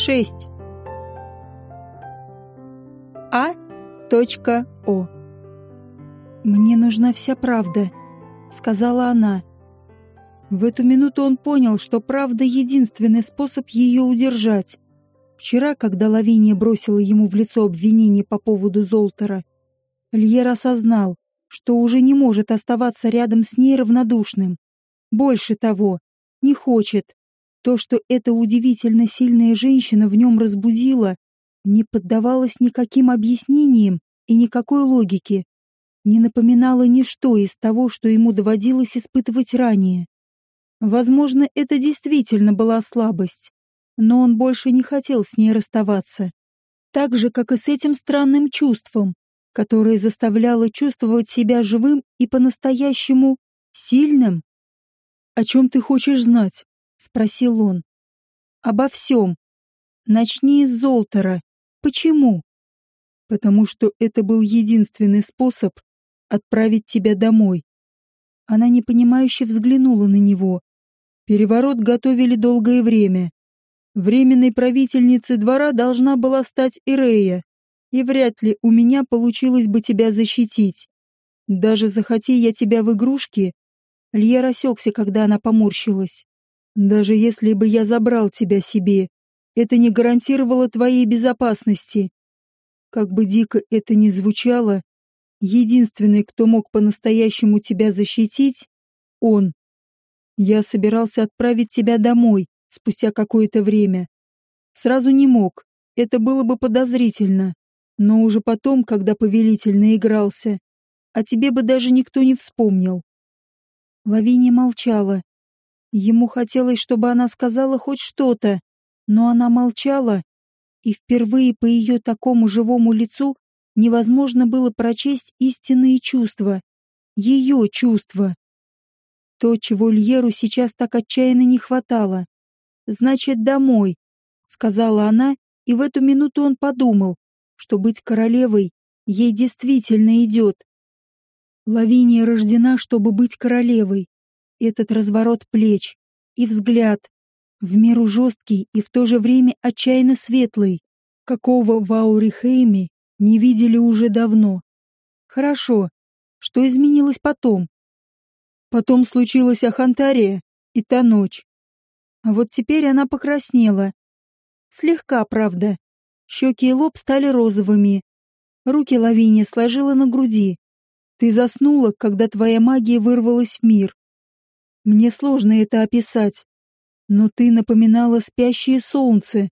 6. А. «Мне нужна вся правда», — сказала она. В эту минуту он понял, что правда — единственный способ ее удержать. Вчера, когда Лавиния бросила ему в лицо обвинение по поводу Золтера, Льер осознал, что уже не может оставаться рядом с ней равнодушным. Больше того, не хочет. То, что эта удивительно сильная женщина в нем разбудила, не поддавалось никаким объяснениям и никакой логике, не напоминало ничто из того, что ему доводилось испытывать ранее. Возможно, это действительно была слабость, но он больше не хотел с ней расставаться. Так же, как и с этим странным чувством, которое заставляло чувствовать себя живым и по-настоящему сильным. «О чем ты хочешь знать?» — спросил он. «Обо всем. Начни с Золтера. Почему?» «Потому что это был единственный способ отправить тебя домой». Она непонимающе взглянула на него. Переворот готовили долгое время. Временной правительницей двора должна была стать Ирея, и вряд ли у меня получилось бы тебя защитить. Даже захоти я тебя в игрушки, Льер осекся, когда она поморщилась. Даже если бы я забрал тебя себе, это не гарантировало твоей безопасности. Как бы дико это ни звучало, единственный, кто мог по-настоящему тебя защитить, он. Я собирался отправить тебя домой спустя какое-то время. Сразу не мог, это было бы подозрительно. Но уже потом, когда повелитель наигрался, о тебе бы даже никто не вспомнил. Лавиния молчала. Ему хотелось, чтобы она сказала хоть что-то, но она молчала, и впервые по ее такому живому лицу невозможно было прочесть истинные чувства. Ее чувства. То, чего Льеру сейчас так отчаянно не хватало. «Значит, домой», — сказала она, и в эту минуту он подумал, что быть королевой ей действительно идет. Лавиния рождена, чтобы быть королевой. Этот разворот плеч и взгляд, в меру жесткий и в то же время отчаянно светлый, какого в Аурихейме не видели уже давно. Хорошо. Что изменилось потом? Потом случилась Ахантария и та ночь. А вот теперь она покраснела. Слегка, правда. Щеки и лоб стали розовыми. Руки Лавиния сложила на груди. Ты заснула, когда твоя магия вырвалась в мир. Мне сложно это описать. Но ты напоминала спящее солнце,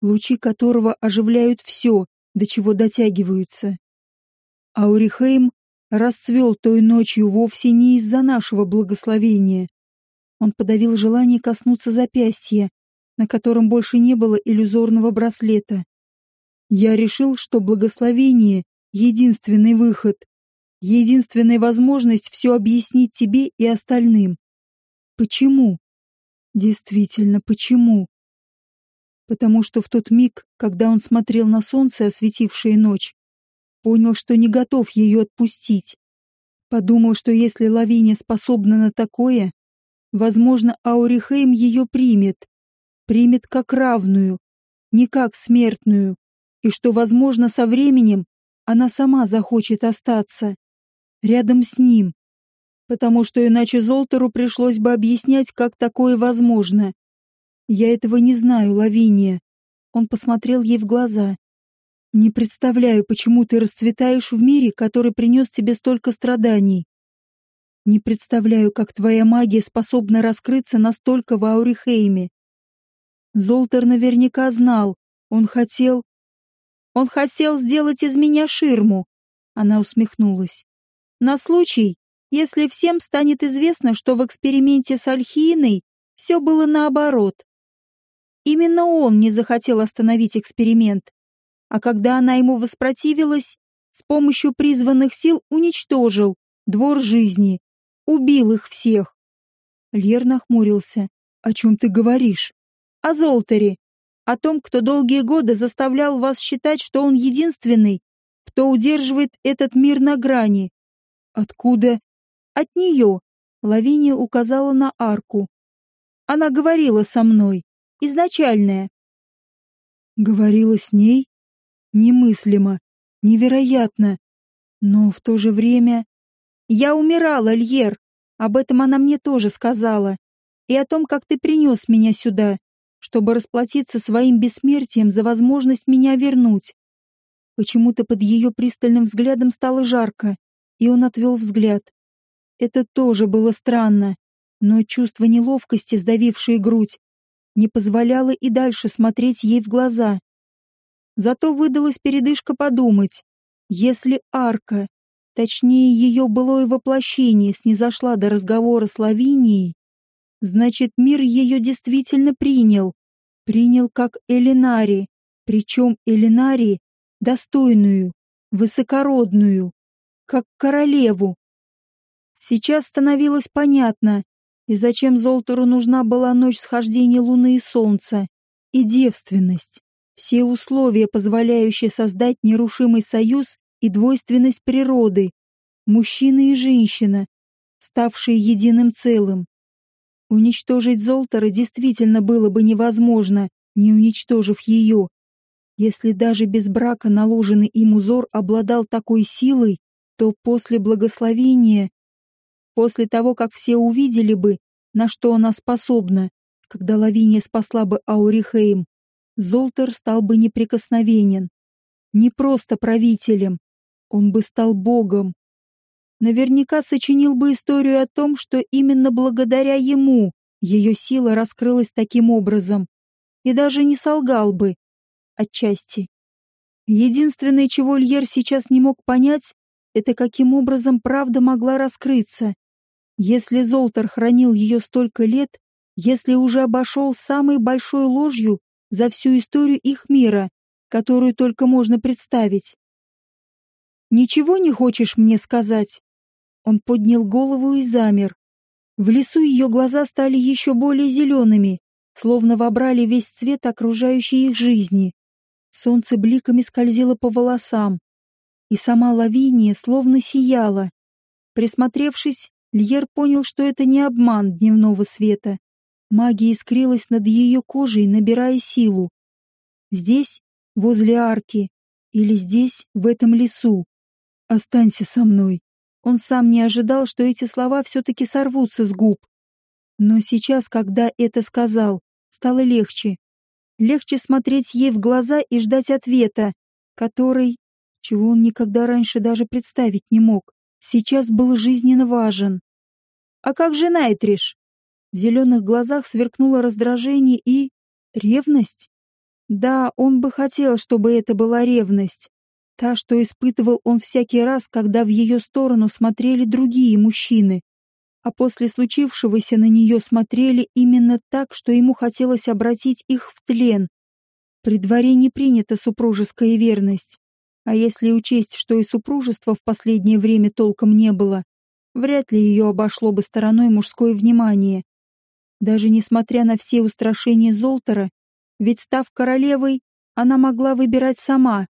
лучи которого оживляют все, до чего дотягиваются. Аурихейм расцвел той ночью вовсе не из-за нашего благословения. Он подавил желание коснуться запястья, на котором больше не было иллюзорного браслета. Я решил, что благословение — единственный выход, единственная возможность все объяснить тебе и остальным. Почему? Действительно, почему? Потому что в тот миг, когда он смотрел на солнце, осветившее ночь, понял, что не готов ее отпустить. Подумал, что если Лавиния способна на такое, возможно, Аурихейм ее примет. Примет как равную, не как смертную и что, возможно, со временем она сама захочет остаться рядом с ним, потому что иначе Золтеру пришлось бы объяснять, как такое возможно. Я этого не знаю, Лавиния. Он посмотрел ей в глаза. Не представляю, почему ты расцветаешь в мире, который принес тебе столько страданий. Не представляю, как твоя магия способна раскрыться настолько в Аурихейме. Золтер наверняка знал, он хотел... Он хотел сделать из меня ширму. Она усмехнулась. На случай, если всем станет известно, что в эксперименте с Альхиной все было наоборот. Именно он не захотел остановить эксперимент, а когда она ему воспротивилась, с помощью призванных сил уничтожил двор жизни, убил их всех. Лер нахмурился. «О чем ты говоришь?» «О Золтере о том, кто долгие годы заставлял вас считать, что он единственный, кто удерживает этот мир на грани. Откуда? От нее. Лавиния указала на арку. Она говорила со мной. Изначальная. Говорила с ней? Немыслимо, невероятно. Но в то же время... Я умирала, Льер. Об этом она мне тоже сказала. И о том, как ты принес меня сюда, чтобы расплатиться своим бессмертием за возможность меня вернуть. Почему-то под ее пристальным взглядом стало жарко, и он отвел взгляд. Это тоже было странно, но чувство неловкости, сдавившее грудь, не позволяло и дальше смотреть ей в глаза. Зато выдалась передышка подумать, если арка, точнее ее былое воплощение, снизошла до разговора с Лавинией, значит мир ее действительно принял, принял как Элинари, причем Элинари достойную, высокородную, как королеву. Сейчас становилось понятно, и зачем Золтору нужна была ночь схождения луны и солнца, и девственность, все условия, позволяющие создать нерушимый союз и двойственность природы, мужчина и женщина, ставшие единым целым. Уничтожить Золтера действительно было бы невозможно, не уничтожив ее, если даже без брака наложенный им узор обладал такой силой, то после благословения, после того, как все увидели бы, на что она способна, когда Лавиния спасла бы Аурихейм, Золтер стал бы неприкосновенен. Не просто правителем, он бы стал богом. Наверняка сочинил бы историю о том, что именно благодаря ему ее сила раскрылась таким образом, и даже не солгал бы, отчасти. Единственное, чего Льер сейчас не мог понять, это каким образом правда могла раскрыться. Если Золтер хранил ее столько лет, если уже обошел самой большой ложью за всю историю их мира, которую только можно представить. «Ничего не хочешь мне сказать?» Он поднял голову и замер. В лесу ее глаза стали еще более зелеными, словно вобрали весь цвет окружающей их жизни. Солнце бликами скользило по волосам, и сама Лавиния словно сияла. Присмотревшись, Льер понял, что это не обман дневного света. Магия искрилась над ее кожей, набирая силу. Здесь, возле арки, или здесь, в этом лесу. «Останься со мной». Он сам не ожидал, что эти слова все-таки сорвутся с губ. Но сейчас, когда это сказал, стало легче. Легче смотреть ей в глаза и ждать ответа, который, чего он никогда раньше даже представить не мог, сейчас был жизненно важен. «А как же Найтриш?» В зеленых глазах сверкнуло раздражение и... ревность? Да, он бы хотел, чтобы это была ревность. Та, что испытывал он всякий раз, когда в ее сторону смотрели другие мужчины, а после случившегося на нее смотрели именно так, что ему хотелось обратить их в тлен. При дворе не принята супружеская верность. А если учесть, что и супружества в последнее время толком не было, вряд ли ее обошло бы стороной мужское внимание. Даже несмотря на все устрашения Золтера, ведь став королевой, она могла выбирать сама.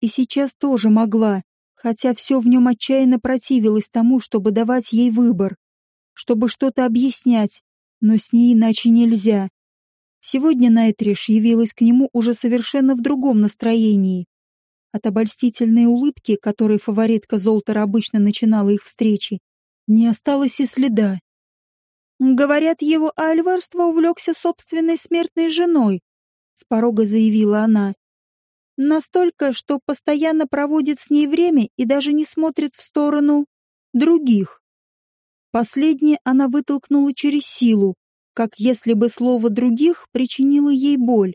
И сейчас тоже могла, хотя все в нем отчаянно противилось тому, чтобы давать ей выбор чтобы что-то объяснять, но с ней иначе нельзя. Сегодня Найтриш явилась к нему уже совершенно в другом настроении. От обольстительной улыбки, которой фаворитка Золтера обычно начинала их встречи, не осталось и следа. «Говорят, его альварство увлекся собственной смертной женой», — с порога заявила она. «Настолько, что постоянно проводит с ней время и даже не смотрит в сторону других». Последнее она вытолкнула через силу, как если бы слово других причинило ей боль.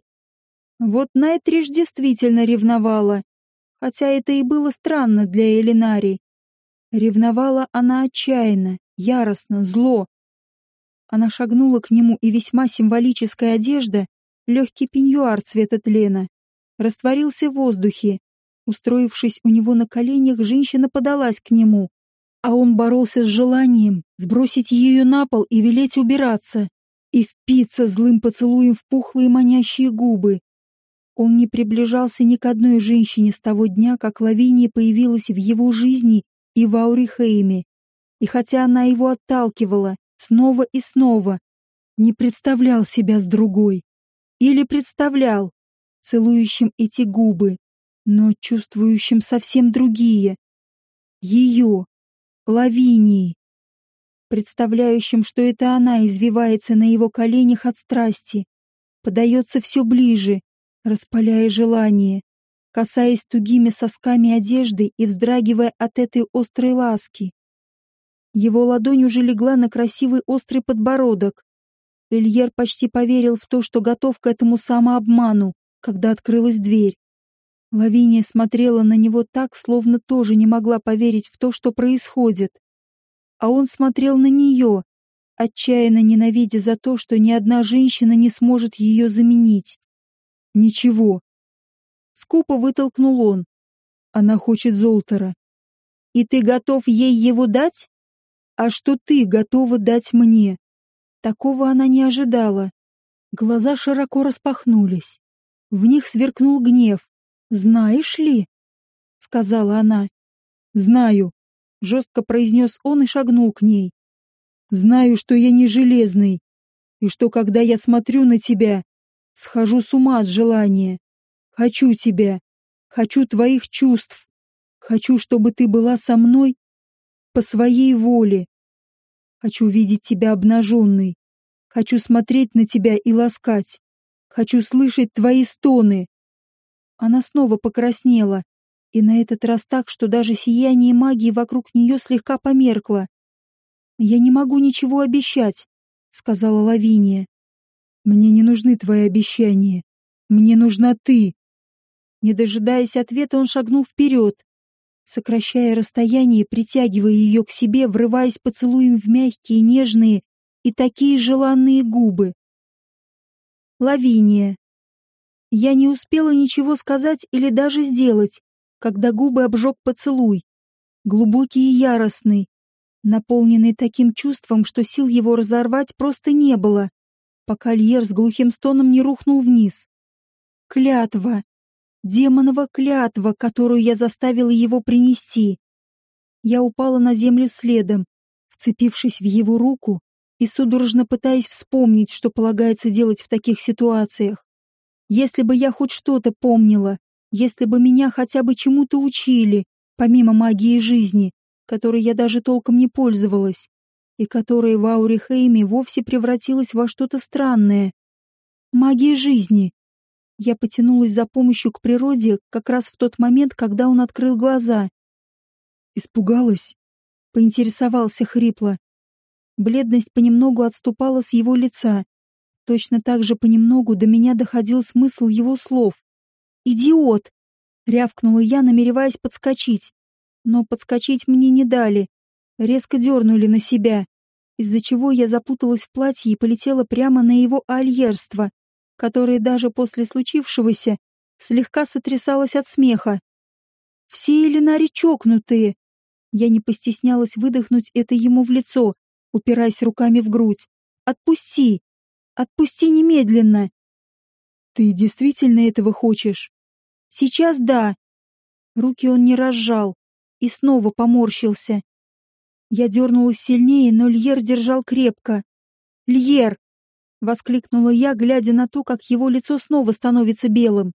Вот Найтриш действительно ревновала, хотя это и было странно для Элинари. Ревновала она отчаянно, яростно, зло. Она шагнула к нему, и весьма символическая одежда, легкий пеньюар цвета тлена, растворился в воздухе. Устроившись у него на коленях, женщина подалась к нему, а он боролся с желанием сбросить ее на пол и велеть убираться, и впиться злым поцелуем в пухлые манящие губы. Он не приближался ни к одной женщине с того дня, как Лавиния появилась в его жизни и в Аурихейме. И хотя она его отталкивала снова и снова, не представлял себя с другой. Или представлял, целующим эти губы, но чувствующим совсем другие. Ее, Лавинии, представляющим, что это она извивается на его коленях от страсти, подается все ближе, распаляя желание, касаясь тугими сосками одежды и вздрагивая от этой острой ласки. Его ладонь уже легла на красивый острый подбородок. Эльер почти поверил в то, что готов к этому самообману, когда открылась дверь. Лавиния смотрела на него так, словно тоже не могла поверить в то, что происходит. А он смотрел на нее, отчаянно ненавидя за то, что ни одна женщина не сможет ее заменить. Ничего. Скупо вытолкнул он. Она хочет Золтера. И ты готов ей его дать? А что ты готова дать мне? Такого она не ожидала. Глаза широко распахнулись. В них сверкнул гнев. «Знаешь ли?» — сказала она. «Знаю», — жестко произнес он и шагнул к ней. «Знаю, что я не железный, и что, когда я смотрю на тебя, Схожу с ума от желания. Хочу тебя. Хочу твоих чувств. Хочу, чтобы ты была со мной по своей воле. Хочу видеть тебя обнаженной. Хочу смотреть на тебя и ласкать. Хочу слышать твои стоны. Она снова покраснела, и на этот раз так, что даже сияние магии вокруг нее слегка померкло. «Я не могу ничего обещать», — сказала Лавиния. Мне не нужны твои обещания. Мне нужна ты. Не дожидаясь ответа, он шагнул вперед, сокращая расстояние, притягивая ее к себе, врываясь поцелуем в мягкие, нежные и такие желанные губы. Лавиния. Я не успела ничего сказать или даже сделать, когда губы обжег поцелуй. Глубокий и яростный, наполненный таким чувством, что сил его разорвать просто не было пока Льер с глухим стоном не рухнул вниз. Клятва! Демонова клятва, которую я заставила его принести. Я упала на землю следом, вцепившись в его руку и судорожно пытаясь вспомнить, что полагается делать в таких ситуациях. Если бы я хоть что-то помнила, если бы меня хотя бы чему-то учили, помимо магии жизни, которой я даже толком не пользовалась, и которая в Аурихейме вовсе превратилась во что-то странное. Магия жизни. Я потянулась за помощью к природе как раз в тот момент, когда он открыл глаза. «Испугалась?» — поинтересовался хрипло. Бледность понемногу отступала с его лица. Точно так же понемногу до меня доходил смысл его слов. «Идиот!» — рявкнула я, намереваясь подскочить. Но подскочить мне не дали резко дернули на себя, из-за чего я запуталась в платье и полетела прямо на его альерство, которое даже после случившегося слегка сотрясалось от смеха. Все Элинари чокнутые. Я не постеснялась выдохнуть это ему в лицо, упираясь руками в грудь. «Отпусти! Отпусти немедленно!» «Ты действительно этого хочешь?» «Сейчас да!» Руки он не разжал и снова поморщился. Я дернулась сильнее, но Льер держал крепко. «Льер!» — воскликнула я, глядя на то, как его лицо снова становится белым.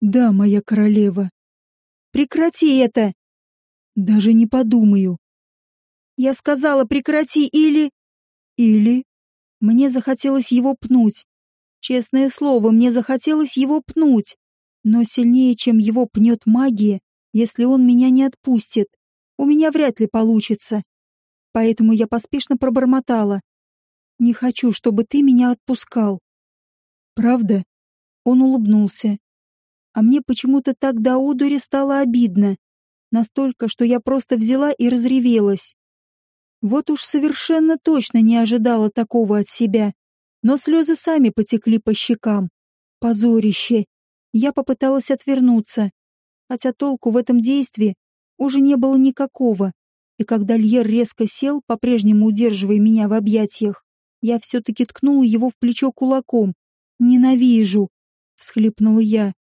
«Да, моя королева». «Прекрати это!» «Даже не подумаю». «Я сказала, прекрати или...» «Или...» Мне захотелось его пнуть. Честное слово, мне захотелось его пнуть. Но сильнее, чем его пнет магия, если он меня не отпустит, у меня вряд ли получится поэтому я поспешно пробормотала. «Не хочу, чтобы ты меня отпускал». «Правда?» Он улыбнулся. А мне почему-то так до одури стало обидно. Настолько, что я просто взяла и разревелась. Вот уж совершенно точно не ожидала такого от себя. Но слезы сами потекли по щекам. Позорище. Я попыталась отвернуться. Хотя толку в этом действии уже не было никакого и когда Льер резко сел, по-прежнему удерживая меня в объятиях, я все-таки ткнула его в плечо кулаком. «Ненавижу!» — всхлипнула я.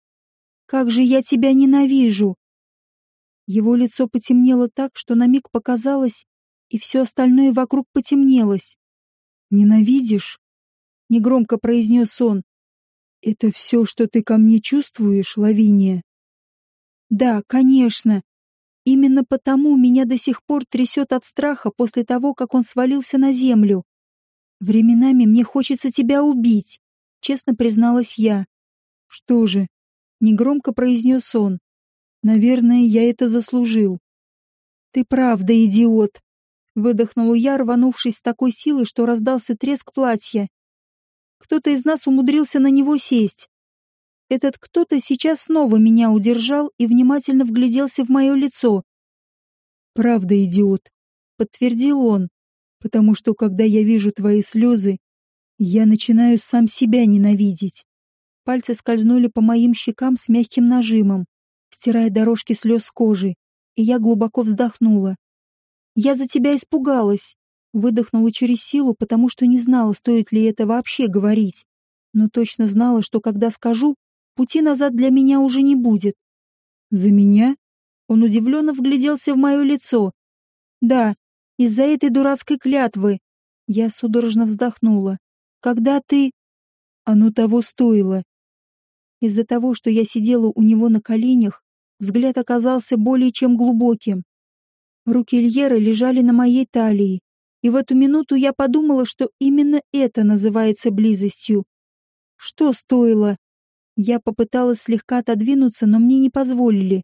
«Как же я тебя ненавижу!» Его лицо потемнело так, что на миг показалось, и все остальное вокруг потемнелось. «Ненавидишь?» — негромко произнес он. Это все, что ты ко мне чувствуешь, Лавиния? Да, конечно. Именно потому меня до сих пор трясет от страха после того, как он свалился на землю. Временами мне хочется тебя убить, честно призналась я. Что же? Негромко произнес он. Наверное, я это заслужил. Ты правда идиот. Выдохнула я, рванувшись с такой силой, что раздался треск платья. Кто-то из нас умудрился на него сесть. Этот кто-то сейчас снова меня удержал и внимательно вгляделся в мое лицо. «Правда, идиот», — подтвердил он, «потому что, когда я вижу твои слезы, я начинаю сам себя ненавидеть». Пальцы скользнули по моим щекам с мягким нажимом, стирая дорожки слез с кожи, и я глубоко вздохнула. «Я за тебя испугалась», выдохнула через силу, потому что не знала, стоит ли это вообще говорить, но точно знала, что когда скажу, Пути назад для меня уже не будет. За меня? Он удивленно вгляделся в мое лицо. Да, из-за этой дурацкой клятвы. Я судорожно вздохнула. Когда ты... Оно того стоило. Из-за того, что я сидела у него на коленях, взгляд оказался более чем глубоким. Руки Ильера лежали на моей талии, и в эту минуту я подумала, что именно это называется близостью. Что стоило? Я попыталась слегка отодвинуться, но мне не позволили.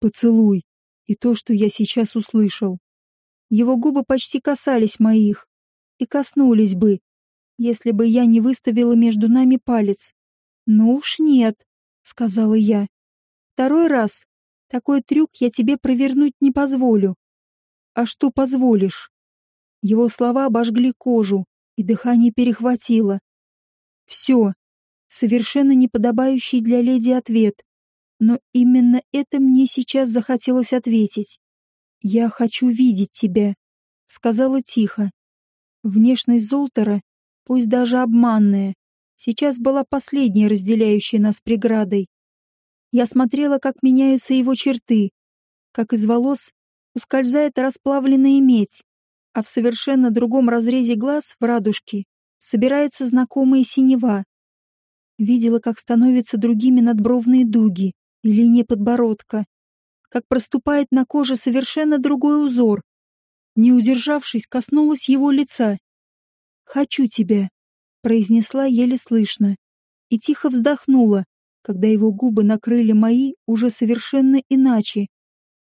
Поцелуй. И то, что я сейчас услышал. Его губы почти касались моих. И коснулись бы, если бы я не выставила между нами палец. «Ну уж нет», — сказала я. «Второй раз. Такой трюк я тебе провернуть не позволю». «А что позволишь?» Его слова обожгли кожу, и дыхание перехватило. «Все, совершенно неподобающий для леди ответ. Но именно это мне сейчас захотелось ответить. «Я хочу видеть тебя», — сказала тихо. Внешность Золтера, пусть даже обманная, сейчас была последней разделяющей нас преградой. Я смотрела, как меняются его черты, как из волос ускользает расплавленная медь, а в совершенно другом разрезе глаз, в радужке, собирается знакомая синева. Видела, как становятся другими надбровные дуги и линия подбородка, как проступает на коже совершенно другой узор. Не удержавшись, коснулась его лица. «Хочу тебя», — произнесла еле слышно, и тихо вздохнула, когда его губы накрыли мои уже совершенно иначе.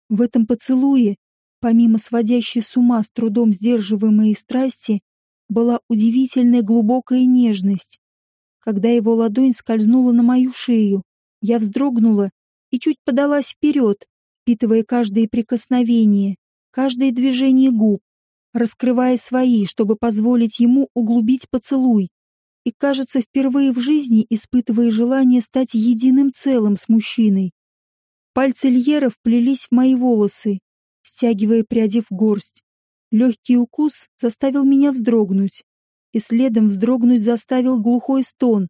В этом поцелуе, помимо сводящей с ума с трудом сдерживаемой страсти, была удивительная глубокая нежность. Когда его ладонь скользнула на мою шею, я вздрогнула и чуть подалась вперед, впитывая каждое прикосновение, каждое движение губ, раскрывая свои, чтобы позволить ему углубить поцелуй. И, кажется, впервые в жизни испытывая желание стать единым целым с мужчиной. Пальцы Льера вплелись в мои волосы, стягивая пряди в горсть. Легкий укус заставил меня вздрогнуть и следом вздрогнуть заставил глухой стон.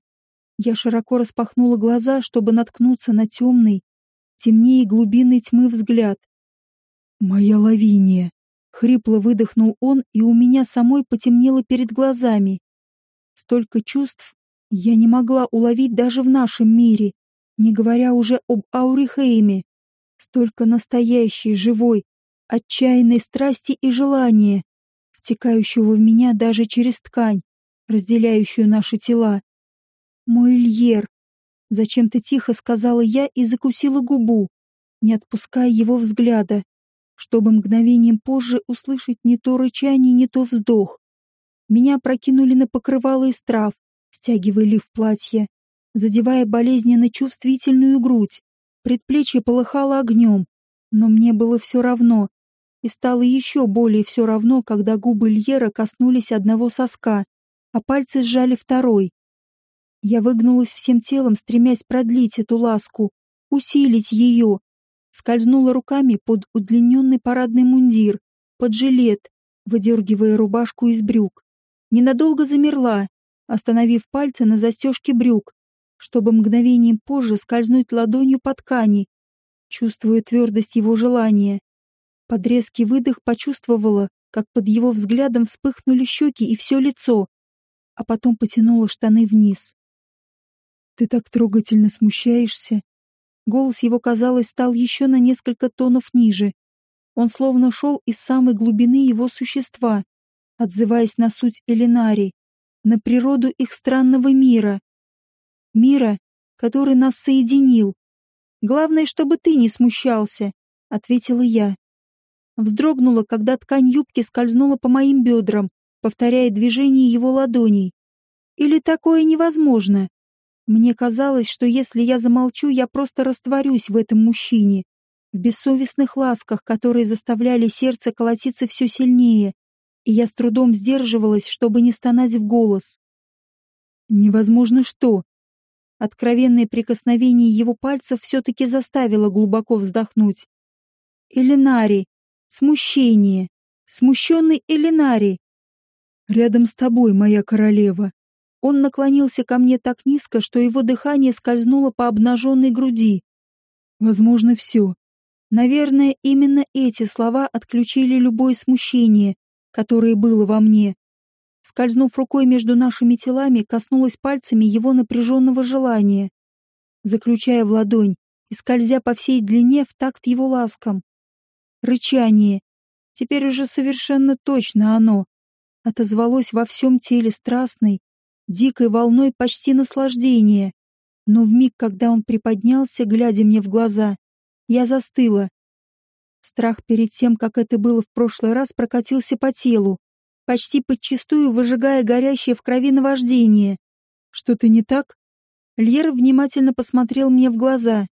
Я широко распахнула глаза, чтобы наткнуться на темный, темнее глубины тьмы взгляд. «Моя лавиния!» — хрипло выдохнул он, и у меня самой потемнело перед глазами. Столько чувств я не могла уловить даже в нашем мире, не говоря уже об Аурихейме. Столько настоящей, живой, отчаянной страсти и желания втекающего в меня даже через ткань, разделяющую наши тела. «Мой Льер!» — зачем-то тихо сказала я и закусила губу, не отпуская его взгляда, чтобы мгновением позже услышать не то рычание, не то вздох. Меня прокинули на покрывало из трав, стягивая лиф платья, задевая болезненно чувствительную грудь. Предплечье полыхало огнем, но мне было все равно, и стало еще более все равно, когда губы Льера коснулись одного соска, а пальцы сжали второй. Я выгнулась всем телом, стремясь продлить эту ласку, усилить ее. Скользнула руками под удлиненный парадный мундир, под жилет, выдергивая рубашку из брюк. Ненадолго замерла, остановив пальцы на застежке брюк, чтобы мгновением позже скользнуть ладонью по ткани, чувствуя твердость его желания. Под резкий выдох почувствовала, как под его взглядом вспыхнули щеки и все лицо, а потом потянула штаны вниз. Ты так трогательно смущаешься. Голос его, казалось, стал еще на несколько тонов ниже. Он словно шел из самой глубины его существа, отзываясь на суть Элинари, на природу их странного мира. Мира, который нас соединил. Главное, чтобы ты не смущался, ответила я. Вздрогнула, когда ткань юбки скользнула по моим бедрам, повторяя движение его ладоней. Или такое невозможно? Мне казалось, что если я замолчу, я просто растворюсь в этом мужчине, в бессовестных ласках, которые заставляли сердце колотиться все сильнее, и я с трудом сдерживалась, чтобы не стонать в голос. Невозможно что? Откровенное прикосновение его пальцев все-таки заставило глубоко вздохнуть. Элинари. Смущение. Смущенный Элинари. Рядом с тобой, моя королева. Он наклонился ко мне так низко, что его дыхание скользнуло по обнаженной груди. Возможно, все. Наверное, именно эти слова отключили любое смущение, которое было во мне. Скользнув рукой между нашими телами, коснулась пальцами его напряженного желания, заключая в ладонь и скользя по всей длине в такт его ласкам. Рычание. Теперь уже совершенно точно оно. Отозвалось во всем теле страстной, дикой волной почти наслаждения. Но в миг, когда он приподнялся, глядя мне в глаза, я застыла. Страх перед тем, как это было в прошлый раз, прокатился по телу, почти подчистую выжигая горящее в крови наваждение. Что-то не так? Льер внимательно посмотрел мне в глаза,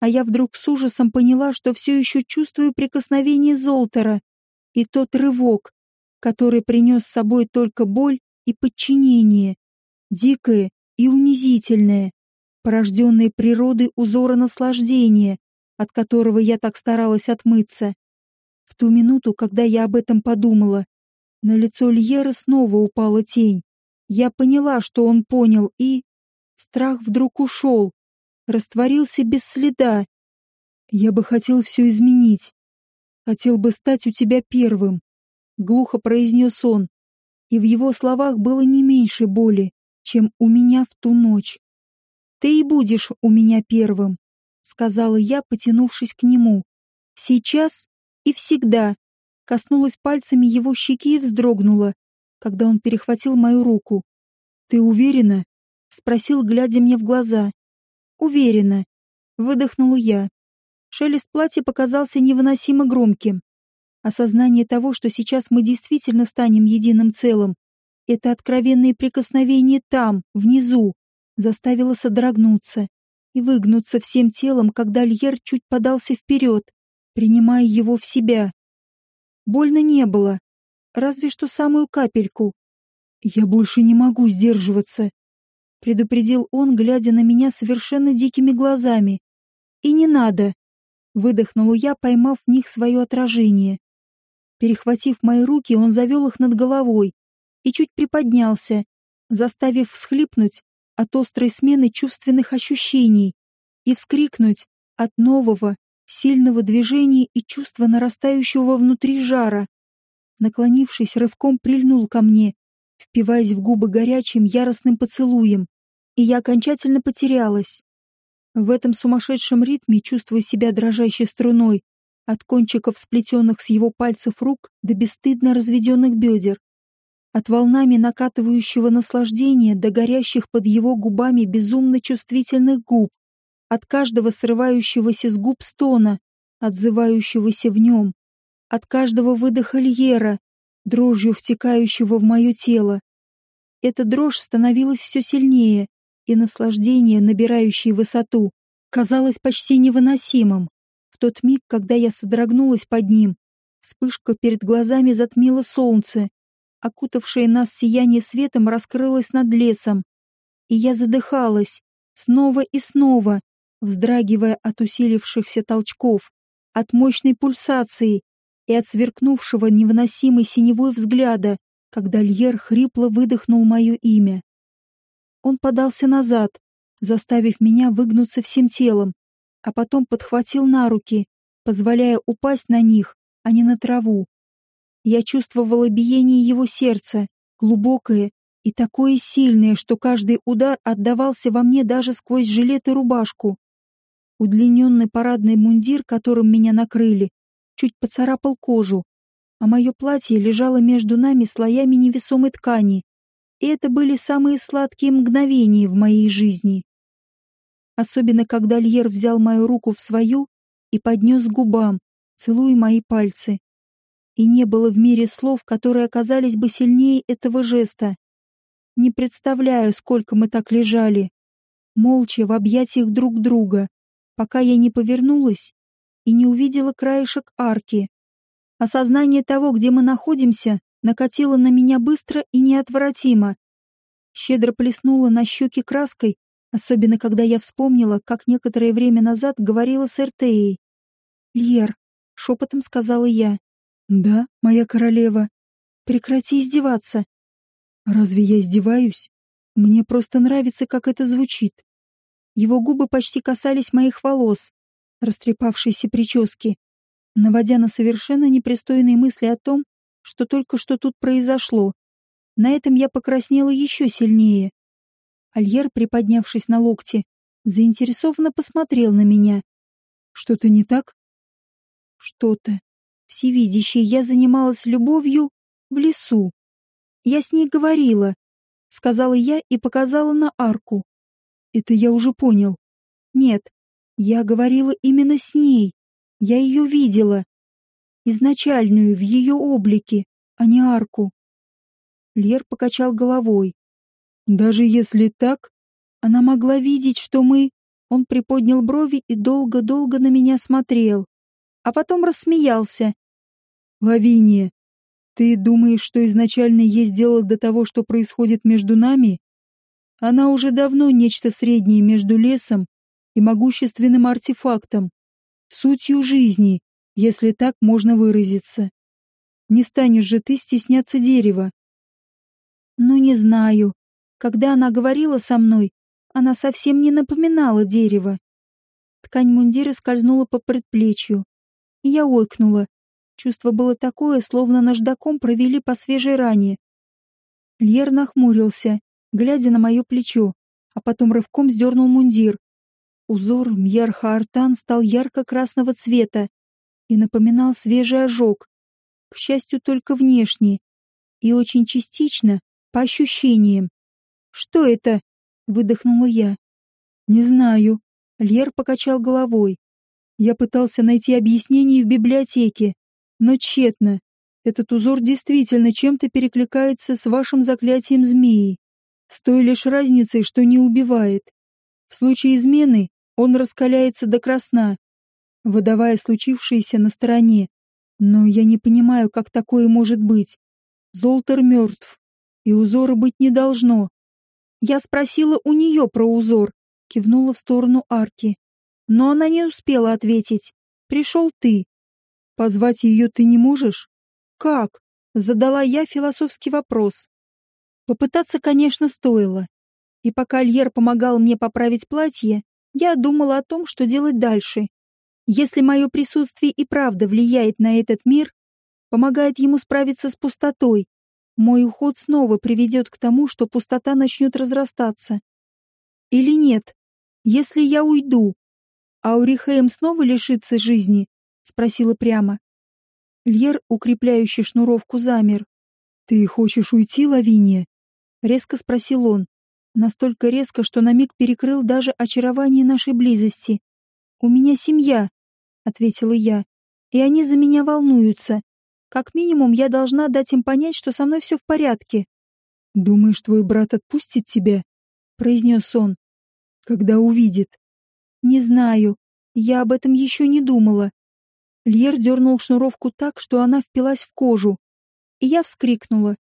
а я вдруг с ужасом поняла, что все еще чувствую прикосновение Золтера и тот рывок, который принес с собой только боль и подчинение, дикое и унизительное, порожденное природой узора наслаждения, от которого я так старалась отмыться. В ту минуту, когда я об этом подумала, на лицо Льера снова упала тень. Я поняла, что он понял, и... Страх вдруг ушел, растворился без следа. Я бы хотел все изменить. Хотел бы стать у тебя первым, — глухо произнес он, и в его словах было не меньше боли, чем у меня в ту ночь. «Ты и будешь у меня первым», — сказала я, потянувшись к нему. «Сейчас и всегда», — коснулась пальцами его щеки и вздрогнула, когда он перехватил мою руку. «Ты уверена?» — спросил, глядя мне в глаза. «Уверена», — выдохнула я. Шелест платья показался невыносимо громким. Осознание того, что сейчас мы действительно станем единым целым, это откровенное прикосновение там, внизу, заставило содрогнуться и выгнуться всем телом, когда Льер чуть подался вперед, принимая его в себя. Больно не было, разве что самую капельку. «Я больше не могу сдерживаться», — предупредил он, глядя на меня совершенно дикими глазами. «И не надо», — выдохнула я, поймав в них свое отражение. Перехватив мои руки, он завел их над головой и чуть приподнялся, заставив всхлипнуть от острой смены чувственных ощущений и вскрикнуть от нового, сильного движения и чувства нарастающего внутри жара. Наклонившись, рывком прильнул ко мне, впиваясь в губы горячим, яростным поцелуем, и я окончательно потерялась. В этом сумасшедшем ритме, чувствуя себя дрожащей струной, от кончиков сплетенных с его пальцев рук до бесстыдно разведенных бедер. От волнами накатывающего наслаждения до горящих под его губами безумно чувствительных губ. От каждого срывающегося с губ стона, отзывающегося в нем. От каждого выдоха Льера, дрожью втекающего в мое тело. Эта дрожь становилась все сильнее, и наслаждение, набирающее высоту, казалось почти невыносимым тот миг, когда я содрогнулась под ним, вспышка перед глазами затмила солнце, окутавшее нас сияние светом раскрылось над лесом, и я задыхалась, снова и снова, вздрагивая от усилившихся толчков, от мощной пульсации и от сверкнувшего невыносимой синевой взгляда, когда Льер хрипло выдохнул мое имя. Он подался назад, заставив меня выгнуться всем телом, а потом подхватил на руки, позволяя упасть на них, а не на траву. Я чувствовала биение его сердца, глубокое, И такое сильное, что каждый удар отдавался во мне даже сквозь жилет и рубашку. Удлиненный парадный мундир, которым меня накрыли, чуть поцарапал кожу, а мое платье лежало между нами слоями невесомой ткани. И это были самые сладкие мгновения в моей жизни. Особенно, когда Льер взял мою руку в свою и поднес губам, целуя мои пальцы. И не было в мире слов, которые оказались бы сильнее этого жеста. Не представляю, сколько мы так лежали, молча в объятиях друг друга, пока я не повернулась и не увидела краешек арки. Осознание того, где мы находимся, накатило на меня быстро и неотвратимо. Щедро плеснула на щеки краской, особенно когда я вспомнила, как некоторое время назад говорила с Эртеей. «Льер», — шепотом сказала я. «Да, моя королева. Прекрати издеваться». «Разве я издеваюсь? Мне просто нравится, как это звучит». Его губы почти касались моих волос, растрепавшейся прически, наводя на совершенно непристойные мысли о том, что только что тут произошло. На этом я покраснела еще сильнее. Альер, приподнявшись на локте, заинтересованно посмотрел на меня. «Что-то не так?» «Что-то. Всевидящее я занималась любовью в лесу. Я с ней говорила», — сказала я и показала на арку. «Это я уже понял». «Нет, я говорила именно с ней. Я ее видела. Изначальную, в ее облике, а не арку. Лер покачал головой. Даже если так, она могла видеть, что мы... Он приподнял брови и долго-долго на меня смотрел. А потом рассмеялся. «Лавиния, ты думаешь, что изначально я сделала до того, что происходит между нами? Она уже давно нечто среднее между лесом и могущественным артефактом сутью жизни, если так можно выразиться. Не станешь же ты стесняться дерева. Ну, не знаю. Когда она говорила со мной, она совсем не напоминала дерево. Ткань мундира скользнула по предплечью. И я ойкнула. Чувство было такое, словно наждаком провели по свежей ране. Льер нахмурился, глядя на мое плечо, а потом рывком сдернул мундир, Узор Мьер-Хаартан стал ярко-красного цвета и напоминал свежий ожог, к счастью, только внешне, и очень частично, по ощущениям. «Что это?» — выдохнула я. «Не знаю». Льер покачал головой. Я пытался найти объяснение в библиотеке, но тщетно. Этот узор действительно чем-то перекликается с вашим заклятием змеи, с той лишь разницей, что не убивает. В случае измены он раскаляется до красна, выдавая случившееся на стороне. Но я не понимаю, как такое может быть. Золтер мертв, и узора быть не должно. Я спросила у нее про узор, кивнула в сторону арки. Но она не успела ответить. Пришел ты. Позвать ее ты не можешь? Как? Задала я философский вопрос. Попытаться, конечно, стоило. И пока Льер помогал мне поправить платье, я думала о том, что делать дальше. Если мое присутствие и правда влияет на этот мир, помогает ему справиться с пустотой, мой уход снова приведет к тому, что пустота начнет разрастаться. Или нет? Если я уйду, Аурихейм снова лишится жизни? Спросила прямо. Льер, укрепляющий шнуровку, замер. «Ты хочешь уйти, Лавиния?» Резко спросил он. Настолько резко, что на миг перекрыл даже очарование нашей близости. «У меня семья», — ответила я, — «и они за меня волнуются. Как минимум, я должна дать им понять, что со мной все в порядке». «Думаешь, твой брат отпустит тебя?» — произнес он. «Когда увидит?» «Не знаю. Я об этом еще не думала». Льер дернул шнуровку так, что она впилась в кожу. И я вскрикнула.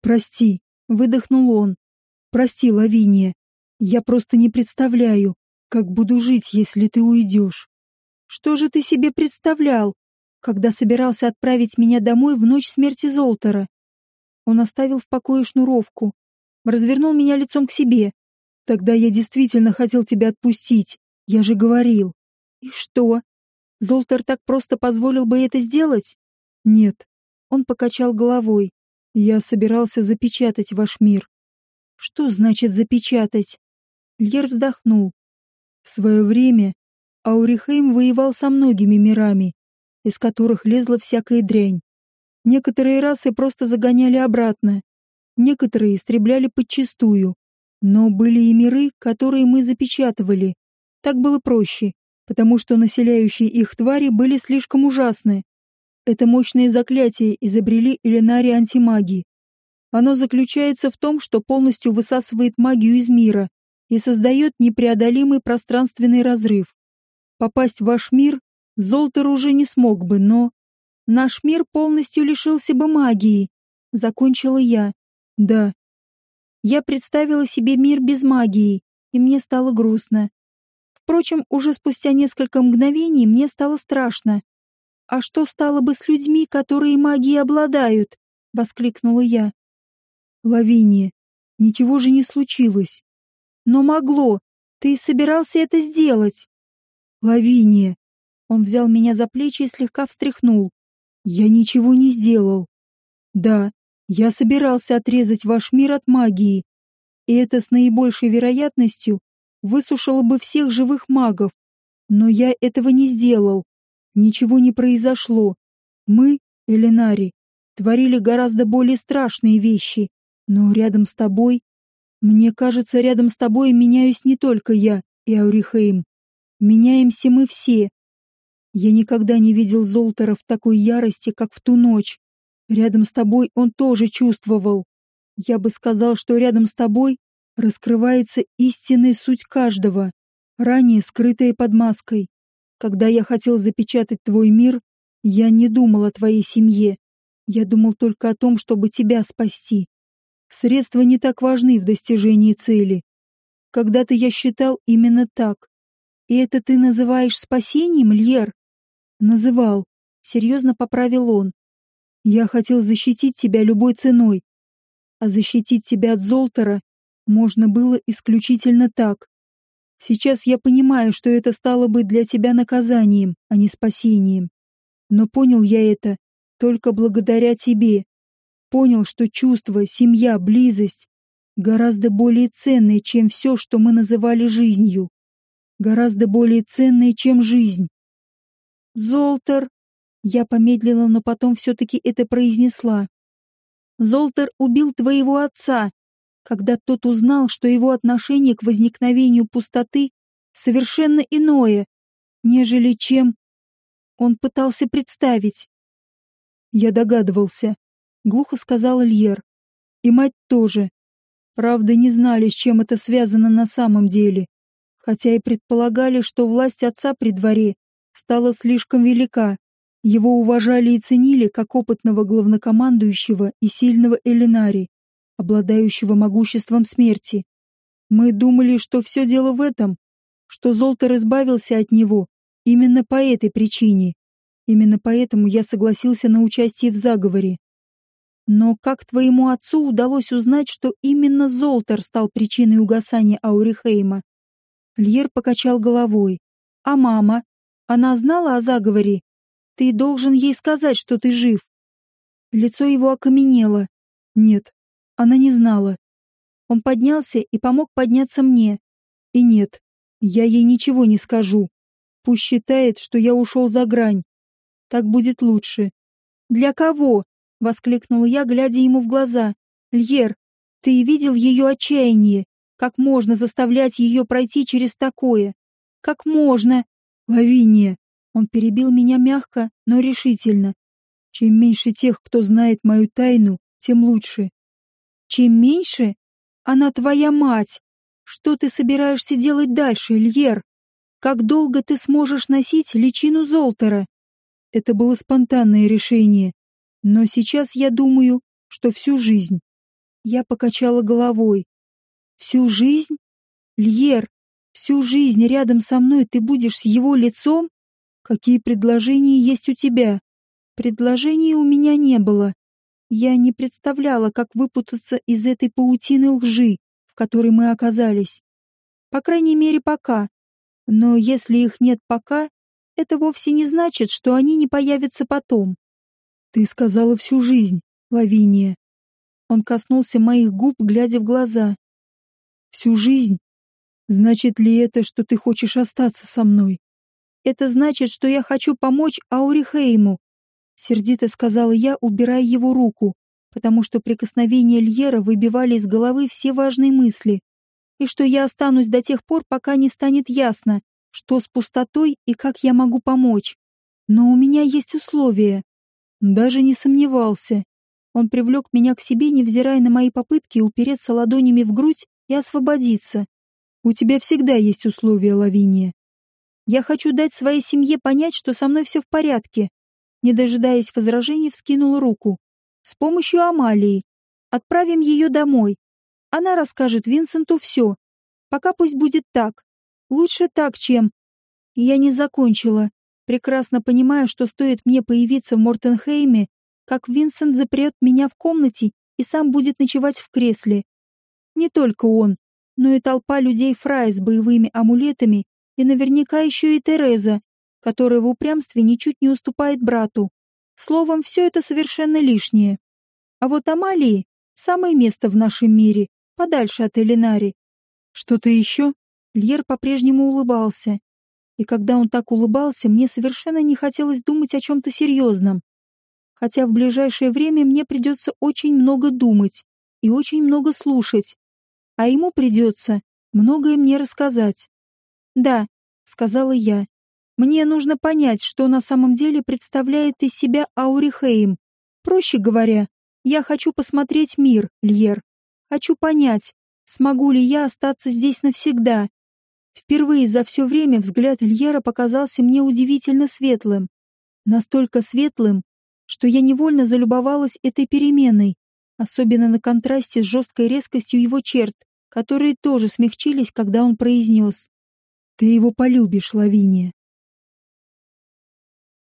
«Прости», — выдохнул он. Прости, Лавиния. Я просто не представляю, как буду жить, если ты уйдешь. Что же ты себе представлял, когда собирался отправить меня домой в ночь смерти Золтера? Он оставил в покое шнуровку, развернул меня лицом к себе. Тогда я действительно хотел тебя отпустить, я же говорил. И что? Золтер так просто позволил бы это сделать? Нет. Он покачал головой. Я собирался запечатать ваш мир Что значит запечатать? Льер вздохнул. В свое время Аурихейм воевал со многими мирами, из которых лезла всякая дрянь. Некоторые расы просто загоняли обратно, некоторые истребляли подчистую. Но были и миры, которые мы запечатывали. Так было проще, потому что населяющие их твари были слишком ужасны. Это мощное заклятие изобрели Эленари антимаги. Оно заключается в том, что полностью высасывает магию из мира и создает непреодолимый пространственный разрыв. Попасть в ваш мир Золтер уже не смог бы, но... Наш мир полностью лишился бы магии. Закончила я. Да. Я представила себе мир без магии, и мне стало грустно. Впрочем, уже спустя несколько мгновений мне стало страшно. «А что стало бы с людьми, которые магией обладают?» — воскликнула я. «Лавиния, ничего же не случилось». «Но могло. Ты собирался это сделать». «Лавиния». Он взял меня за плечи и слегка встряхнул. «Я ничего не сделал. Да, я собирался отрезать ваш мир от магии, и это с наибольшей вероятностью высушило бы всех живых магов. Но я этого не сделал. Ничего не произошло. Мы, Элинари, творили гораздо более страшные вещи, но рядом с тобой... Мне кажется, рядом с тобой меняюсь не только я и Аурихейм. Меняемся мы все. Я никогда не видел Золтера в такой ярости, как в ту ночь. Рядом с тобой он тоже чувствовал. Я бы сказал, что рядом с тобой раскрывается истинная суть каждого, ранее скрытая под маской. Когда я хотел запечатать твой мир, я не думал о твоей семье. Я думал только о том, чтобы тебя спасти. Средства не так важны в достижении цели. Когда-то я считал именно так. И это ты называешь спасением, Льер? Называл. Серьезно поправил он. Я хотел защитить тебя любой ценой. А защитить тебя от Золтера можно было исключительно так. Сейчас я понимаю, что это стало бы для тебя наказанием, а не спасением. Но понял я это только благодаря тебе. Понял, что чувство, семья, близость гораздо более ценные, чем все, что мы называли жизнью. Гораздо более ценные, чем жизнь. Золтер. Я помедлила, но потом все-таки это произнесла. Золтер убил твоего отца, когда тот узнал, что его отношение к возникновению пустоты совершенно иное, нежели чем он пытался представить. Я догадывался, глухо сказал Ильер. И мать тоже. Правда, не знали, с чем это связано на самом деле, хотя и предполагали, что власть отца при дворе стала слишком велика. Его уважали и ценили как опытного главнокомандующего и сильного Элинари обладающего могуществом смерти. Мы думали, что все дело в этом, что Золтер избавился от него именно по этой причине. Именно поэтому я согласился на участие в заговоре. Но как твоему отцу удалось узнать, что именно Золтер стал причиной угасания Аурихейма? Льер покачал головой. А мама? Она знала о заговоре? Ты должен ей сказать, что ты жив. Лицо его окаменело. Нет, она не знала. Он поднялся и помог подняться мне. И нет, я ей ничего не скажу. Пусть считает, что я ушел за грань. Так будет лучше. «Для кого?» — воскликнула я, глядя ему в глаза. «Льер, ты видел ее отчаяние? Как можно заставлять ее пройти через такое? Как можно?» «Лавиния!» Он перебил меня мягко, но решительно. «Чем меньше тех, кто знает мою тайну, тем лучше. Чем меньше, она твоя мать. Что ты собираешься делать дальше, Льер? Как долго ты сможешь носить личину Золтера? Это было спонтанное решение. Но сейчас я думаю, что всю жизнь. Я покачала головой. Всю жизнь? Льер, всю жизнь рядом со мной ты будешь с его лицом? Какие предложения есть у тебя? Предложений у меня не было. Я не представляла, как выпутаться из этой паутины лжи, в которой мы оказались. По крайней мере, пока. Но если их нет пока, это вовсе не значит, что они не появятся потом. Ты сказала всю жизнь, Лавиния. Он коснулся моих губ, глядя в глаза. Всю жизнь? Значит ли это, что ты хочешь остаться со мной? Это значит, что я хочу помочь Аурихейму, сердито сказала я, убирая его руку, потому что прикосновения Льера выбивали из головы все важные мысли, и что я останусь до тех пор, пока не станет ясно, что с пустотой и как я могу помочь. Но у меня есть условия. Даже не сомневался. Он привлек меня к себе, невзирая на мои попытки упереться ладонями в грудь и освободиться. У тебя всегда есть условия, Лавиния. Я хочу дать своей семье понять, что со мной все в порядке. Не дожидаясь возражений, вскинул руку. С помощью Амалии. Отправим ее домой. Она расскажет Винсенту все. Пока пусть будет так. Лучше так, чем... Я не закончила, прекрасно понимая, что стоит мне появиться в Мортенхейме, как Винсент запрет меня в комнате и сам будет ночевать в кресле. Не только он, но и толпа людей Фрай с боевыми амулетами и наверняка еще и Тереза, которая в упрямстве ничуть не уступает брату. Словом, все это совершенно лишнее. А вот Амалии — самое место в нашем мире, подальше от Элинари. Что-то еще? Льер по-прежнему улыбался. И когда он так улыбался, мне совершенно не хотелось думать о чем-то серьезном. Хотя в ближайшее время мне придется очень много думать и очень много слушать. А ему придется многое мне рассказать. «Да», — сказала я, — «мне нужно понять, что на самом деле представляет из себя Аурихейм. Проще говоря, я хочу посмотреть мир, Льер. Хочу понять, смогу ли я остаться здесь навсегда. Впервые за все время взгляд Льера показался мне удивительно светлым. Настолько светлым, что я невольно залюбовалась этой переменой, особенно на контрасте с жесткой резкостью его черт, которые тоже смягчились, когда он произнес. «Ты его полюбишь, Лавиния.